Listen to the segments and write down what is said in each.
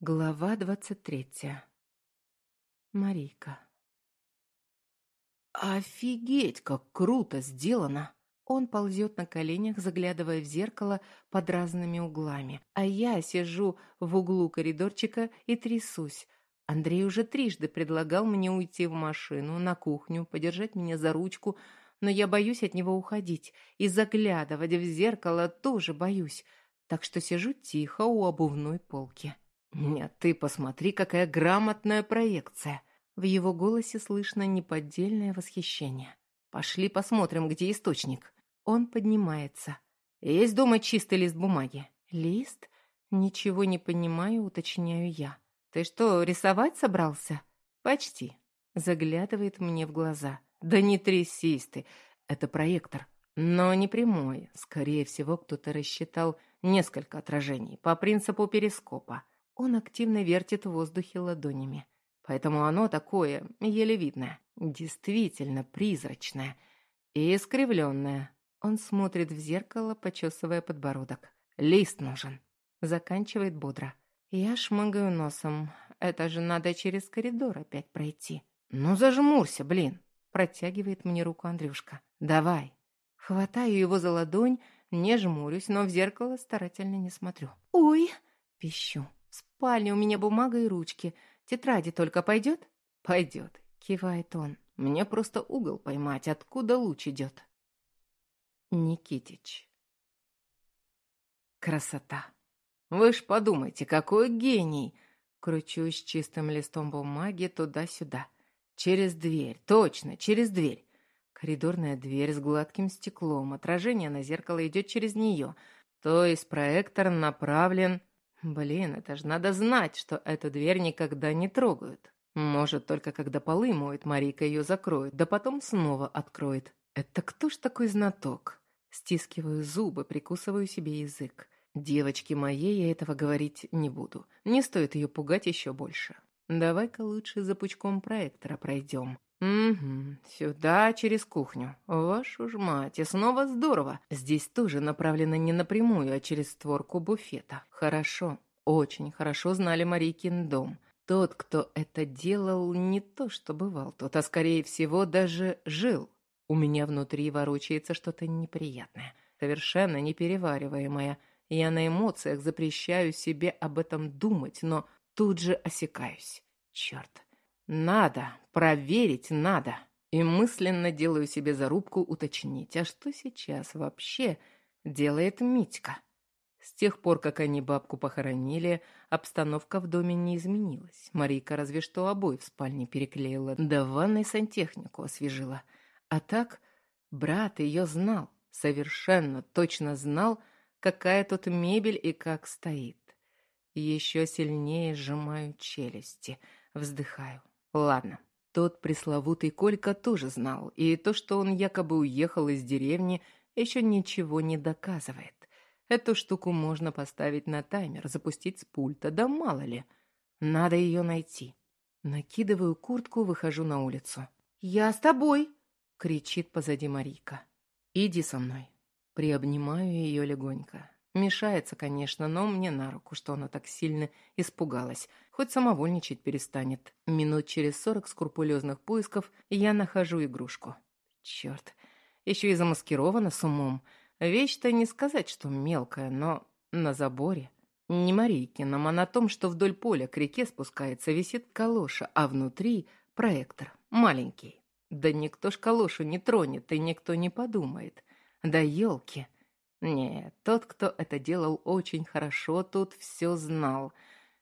Глава двадцать третья. Марийка. Офигеть, как круто сделано! Он ползет на коленях, заглядывая в зеркало под разными углами. А я сижу в углу коридорчика и трясусь. Андрей уже трижды предлагал мне уйти в машину, на кухню, подержать меня за ручку, но я боюсь от него уходить. И заглядывать в зеркало тоже боюсь. Так что сижу тихо у обувной полки. «Нет, ты посмотри, какая грамотная проекция!» В его голосе слышно неподдельное восхищение. «Пошли посмотрим, где источник». Он поднимается. «Есть дома чистый лист бумаги?» «Лист?» Ничего не понимаю, уточняю я. «Ты что, рисовать собрался?» «Почти». Заглядывает мне в глаза. «Да не трясись ты, это проектор. Но не прямой. Скорее всего, кто-то рассчитал несколько отражений по принципу перископа. Он активно вертит в воздухе ладонями. Поэтому оно такое, еле видное, действительно призрачное и искривленное. Он смотрит в зеркало, почесывая подбородок. Лист нужен. Заканчивает бодро. Я шмыгаю носом. Это же надо через коридор опять пройти. Ну зажмурься, блин. Протягивает мне руку Андрюшка. Давай. Хватаю его за ладонь, не жмурюсь, но в зеркало старательно не смотрю. Ой, пищу. В спальне у меня бумага и ручки. Тетради только пойдет? Пойдет, кивает он. Мне просто угол поймать, откуда луч идет. Никитич. Красота. Вы ж подумайте, какой гений! Кручусь чистым листом бумаги туда-сюда. Через дверь, точно, через дверь. Коридорная дверь с гладким стеклом, отражение на зеркало идет через нее. То есть проектор направлен Блин, это ж надо знать, что эту дверь никогда не трогают. Может, только когда полы моет, Марика ее закроет, да потом снова откроет. Это кто ж такой знаток? Стискиваю зубы, прикусываю себе язык. Девочке моей я этого говорить не буду. Не стоит ее пугать еще больше. Давай-ка лучше за пучком проектора пройдем. «Угу, сюда, через кухню. Вашу ж мать, и снова здорово. Здесь тоже направлено не напрямую, а через створку буфета. Хорошо, очень хорошо знали Марийкин дом. Тот, кто это делал, не то что бывал тот, а скорее всего даже жил. У меня внутри ворочается что-то неприятное, совершенно неперевариваемое. Я на эмоциях запрещаю себе об этом думать, но тут же осекаюсь. Черт, надо, проверить надо. И мысленно делаю себе зарубку уточнить, а что сейчас вообще делает Митька? С тех пор, как они бабку похоронили, обстановка в доме не изменилась. Марийка разве что обои в спальне переклеила, да ванной сантехнику освежила. А так, брат ее знал, совершенно точно знал, какая тут мебель и как стоит. Еще сильнее сжимаю челюсти, вздыхаю. Ладно, тот пресловутый Колька тоже знал, и то, что он якобы уехал из деревни, еще ничего не доказывает. Эту штуку можно поставить на таймер, запустить с пульта, да мало ли. Надо ее найти. Накидываю куртку, выхожу на улицу. «Я с тобой!» — кричит позади Марийка. «Иди со мной». Приобнимаю ее легонько. Мешается, конечно, но мне на руку, что она так сильно испугалась. Хоть самовольничать перестанет. Минут через сорок скрупулезных поисков я нахожу игрушку. Черт, еще и замаскирована с умом. Вещь-то не сказать, что мелкая, но на заборе. Не Марийкином, а на том, что вдоль поля к реке спускается, висит калоша, а внутри проектор, маленький. Да никто ж калошу не тронет, и никто не подумает. Да елки! Нет, тот, кто это делал очень хорошо, тут все знал.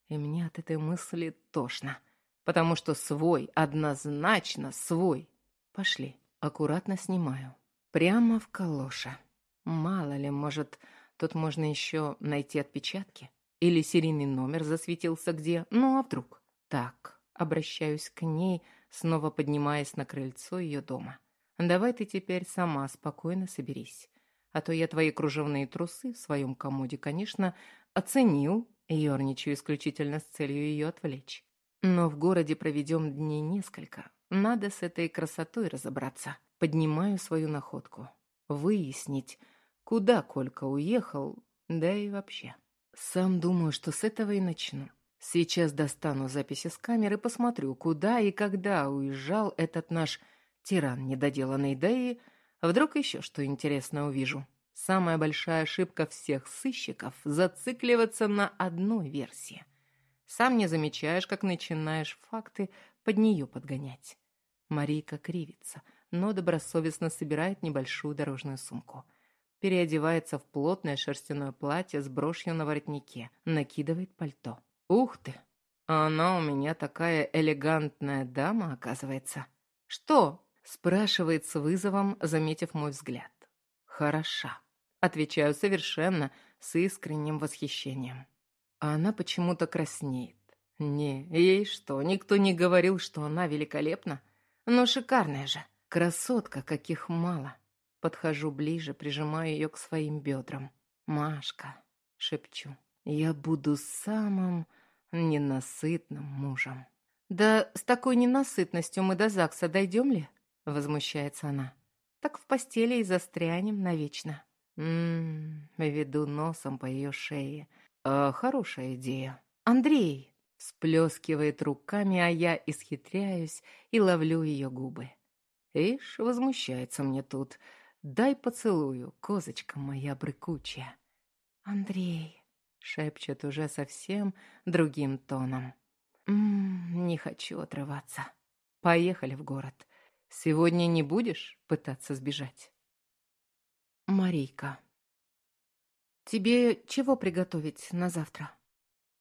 И мне от этой мысли тошно. Потому что свой, однозначно свой. Пошли. Аккуратно снимаю. Прямо в калоша. Мало ли, может, тут можно еще найти отпечатки? Или серийный номер засветился где? Ну, а вдруг? Так, обращаюсь к ней, снова поднимаясь на крыльцо ее дома. Давай ты теперь сама спокойно соберись. А то я твои кружевные трусы в своем комоде, конечно, оценил, ерничаю исключительно с целью ее отвлечь. Но в городе проведем дней несколько. Надо с этой красотой разобраться. Поднимаю свою находку. Выяснить, куда Колька уехал, да и вообще. Сам думаю, что с этого и начну. Сейчас достану записи с камеры, посмотрю, куда и когда уезжал этот наш тиран недоделанный, да и вдруг еще что интересное увижу. Самая большая ошибка всех сыщиков — зацикливаться на одной версии. Сам не замечаешь, как начинаешь факты под нее подгонять. Марийка кривится, но добросовестно собирает небольшую дорожную сумку. Переодевается в плотное шерстяное платье с брошью на воротнике, накидывает пальто. Ух ты! Она у меня такая элегантная дама, оказывается. Что? Спрашивает с вызовом, заметив мой взгляд. Хороша. Отвечаю совершенно с искренним восхищением. А она почему-то краснеет. Не, ей что, никто не говорил, что она великолепна? Но шикарная же. Красотка, каких мало. Подхожу ближе, прижимаю ее к своим бедрам. «Машка», — шепчу, — «я буду самым ненасытным мужем». «Да с такой ненасытностью мы до ЗАГСа дойдем ли?» — возмущается она. «Так в постели и застрянем навечно». Ммм, веду носом по ее шее. А, хорошая идея. Андрей всплескивает руками, а я исхитряюсь и ловлю ее губы. Ишь, возмущается мне тут. Дай поцелую, козочка моя брыкучая. Андрей, шепчет уже совсем другим тоном. М не хочу отрываться. Поехали в город. Сегодня не будешь пытаться сбежать? Марийка. Тебе чего приготовить на завтра?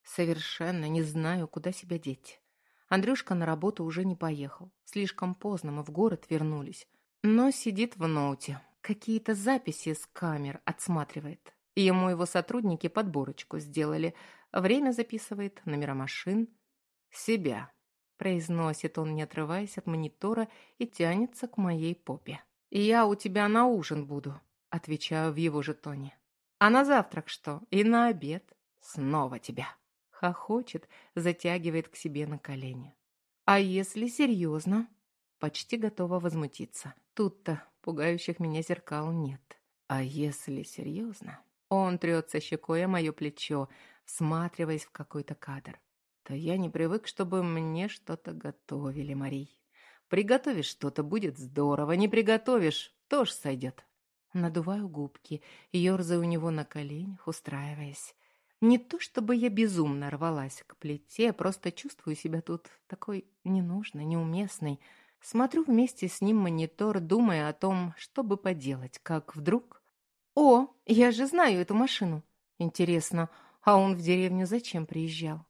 Совершенно не знаю, куда себя деть. Андрюшка на работу уже не поехал. Слишком поздно мы в город вернулись. Но сидит в ноуте. Какие-то записи с камер отсматривает. Ему его сотрудники подборочку сделали. Время записывает, номера машин. Себя. Произносит он, не отрываясь от монитора, и тянется к моей попе. «Я у тебя на ужин буду», Отвечаю в его же тоне. А на завтрак что? И на обед? Снова тебя. Хохочет, затягивает к себе на колени. А если серьезно? Почти готова возмутиться. Тут-то пугающих меня зеркал нет. А если серьезно? Он трется щекой о мое плечо, всматриваясь в какой-то кадр. То я не привык, чтобы мне что-то готовили, Марий. Приготовишь что-то, будет здорово. Не приготовишь, тоже сойдет. Надуваю губки, ерзаю у него на коленях, устраиваясь. Не то чтобы я безумно рвалась к плите, просто чувствую себя тут такой ненужной, неуместной. Смотрю вместе с ним монитор, думая о том, что бы поделать, как вдруг... «О, я же знаю эту машину!» «Интересно, а он в деревню зачем приезжал?»